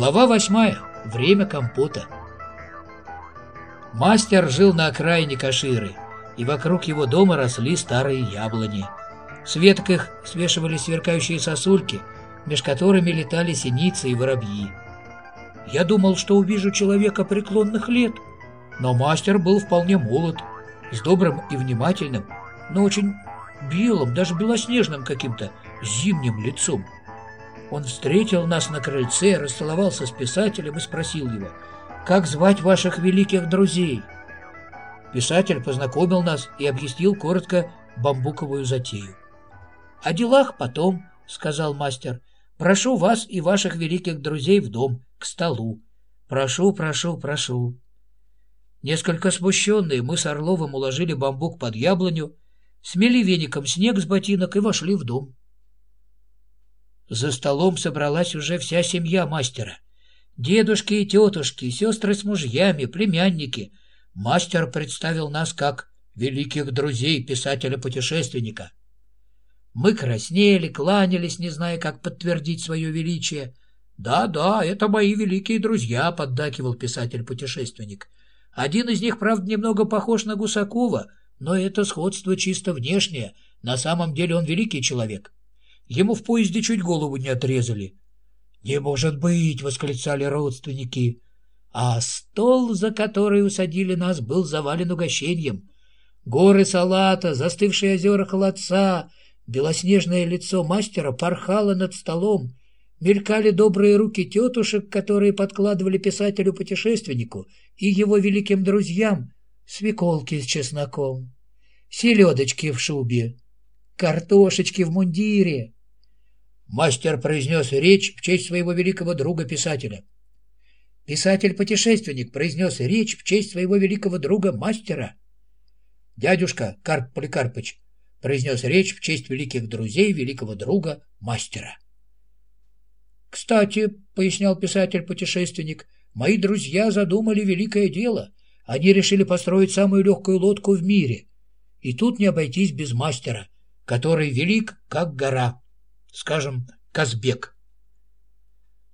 Глава восьмая. Время компота. Мастер жил на окраине Каширы, и вокруг его дома росли старые яблони. С веток их свешивали сверкающие сосульки, меж которыми летали синицы и воробьи. Я думал, что увижу человека преклонных лет, но мастер был вполне молод, с добрым и внимательным, но очень белым, даже белоснежным каким-то зимним лицом. Он встретил нас на крыльце, расцеловался с писателем и спросил его, «Как звать ваших великих друзей?» Писатель познакомил нас и объяснил коротко бамбуковую затею. «О делах потом», — сказал мастер. «Прошу вас и ваших великих друзей в дом, к столу. Прошу, прошу, прошу». Несколько смущенные, мы с Орловым уложили бамбук под яблоню, смели веником снег с ботинок и вошли в дом. За столом собралась уже вся семья мастера. Дедушки и тетушки, сестры с мужьями, племянники. Мастер представил нас как великих друзей писателя-путешественника. Мы краснели, кланялись, не зная, как подтвердить свое величие. «Да-да, это мои великие друзья», — поддакивал писатель-путешественник. «Один из них, правда, немного похож на Гусакова, но это сходство чисто внешнее. На самом деле он великий человек». Ему в поезде чуть голову не отрезали. «Не может быть!» — восклицали родственники. А стол, за который усадили нас, был завален угощением. Горы салата, застывшие озера холодца, белоснежное лицо мастера порхало над столом. Мелькали добрые руки тетушек, которые подкладывали писателю-путешественнику и его великим друзьям свеколки с чесноком, селедочки в шубе, картошечки в мундире. Мастер произнес речь в честь своего великого друга-писателя. Писатель-путешественник произнес речь в честь своего великого друга-мастера. Дядюшка Карп Поликарпыч произнес речь в честь великих друзей великого друга-мастера. «Кстати, — пояснял писатель-путешественник, — мои друзья задумали великое дело. Они решили построить самую легкую лодку в мире. И тут не обойтись без мастера, который велик, как гора скажем, Казбек.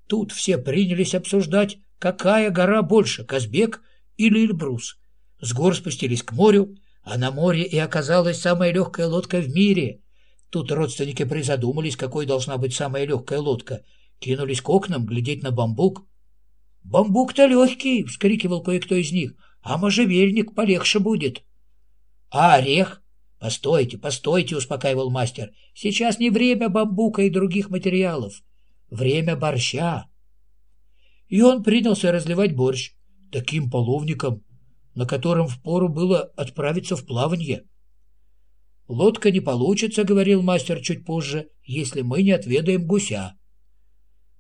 Тут все принялись обсуждать, какая гора больше, Казбек или Эльбрус. С гор спустились к морю, а на море и оказалась самая легкая лодка в мире. Тут родственники призадумались, какой должна быть самая легкая лодка. Кинулись к окнам глядеть на бамбук. «Бамбук-то легкий!» — вскрикивал кое-кто из них. «А можжевельник полегче будет». «А орех?» «Постойте, постойте», — успокаивал мастер. «Сейчас не время бамбука и других материалов. Время борща». И он принялся разливать борщ таким половником, на котором впору было отправиться в плавание. «Лодка не получится», — говорил мастер чуть позже, — «если мы не отведаем гуся».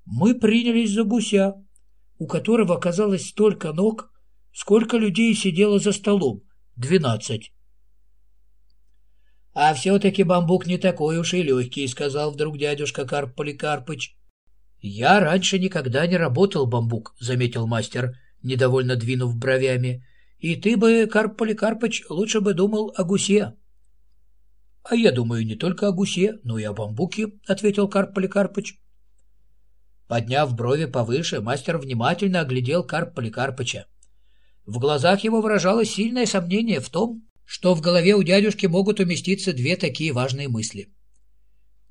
Мы принялись за гуся, у которого оказалось столько ног, сколько людей сидело за столом — двенадцать. «А все-таки бамбук не такой уж и легкий», — сказал вдруг дядюшка Карп Поликарпыч. «Я раньше никогда не работал бамбук», — заметил мастер, недовольно двинув бровями. «И ты бы, Карп Поликарпыч, лучше бы думал о гусе». «А я думаю не только о гусе, но и о бамбуке», — ответил Карп Поликарпыч. Подняв брови повыше, мастер внимательно оглядел Карп Поликарпыча. В глазах его выражалось сильное сомнение в том, что в голове у дядюшки могут уместиться две такие важные мысли.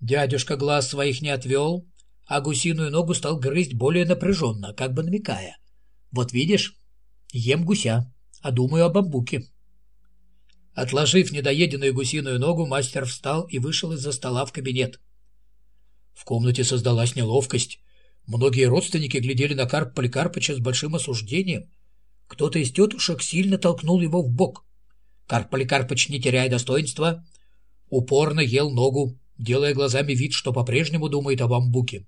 Дядюшка глаз своих не отвел, а гусиную ногу стал грызть более напряженно, как бы намекая. «Вот видишь, ем гуся, а думаю о бамбуке». Отложив недоеденную гусиную ногу, мастер встал и вышел из-за стола в кабинет. В комнате создалась неловкость. Многие родственники глядели на Карп Поликарпыча с большим осуждением. Кто-то из тетушек сильно толкнул его в бок. Карп Поликарпыч, не теряя достоинства, упорно ел ногу, делая глазами вид, что по-прежнему думает о бамбуке.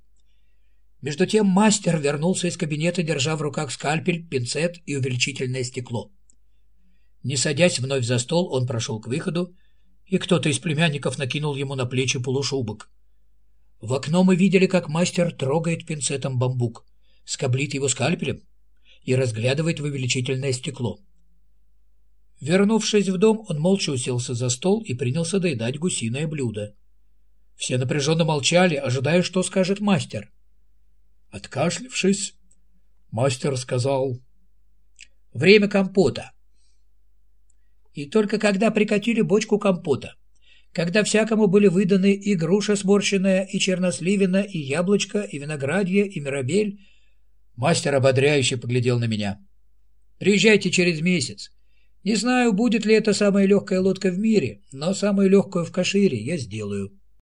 Между тем мастер вернулся из кабинета, держа в руках скальпель, пинцет и увеличительное стекло. Не садясь вновь за стол, он прошел к выходу, и кто-то из племянников накинул ему на плечи полушубок. В окно мы видели, как мастер трогает пинцетом бамбук, скоблит его скальпелем и разглядывает в увеличительное стекло. Вернувшись в дом, он молча уселся за стол и принялся доедать гусиное блюдо. Все напряженно молчали, ожидая, что скажет мастер. Откашлившись, Мастер сказал, время компота. И только когда прикатили бочку компота, когда всякому были выданы и груша сморщенная, и черносливина, и яблочко, и виноградье, и мирабель, мастер ободряюще поглядел на меня. «Приезжайте через месяц. Не знаю, будет ли это самая легкая лодка в мире, но самую легкую в Кашире я сделаю».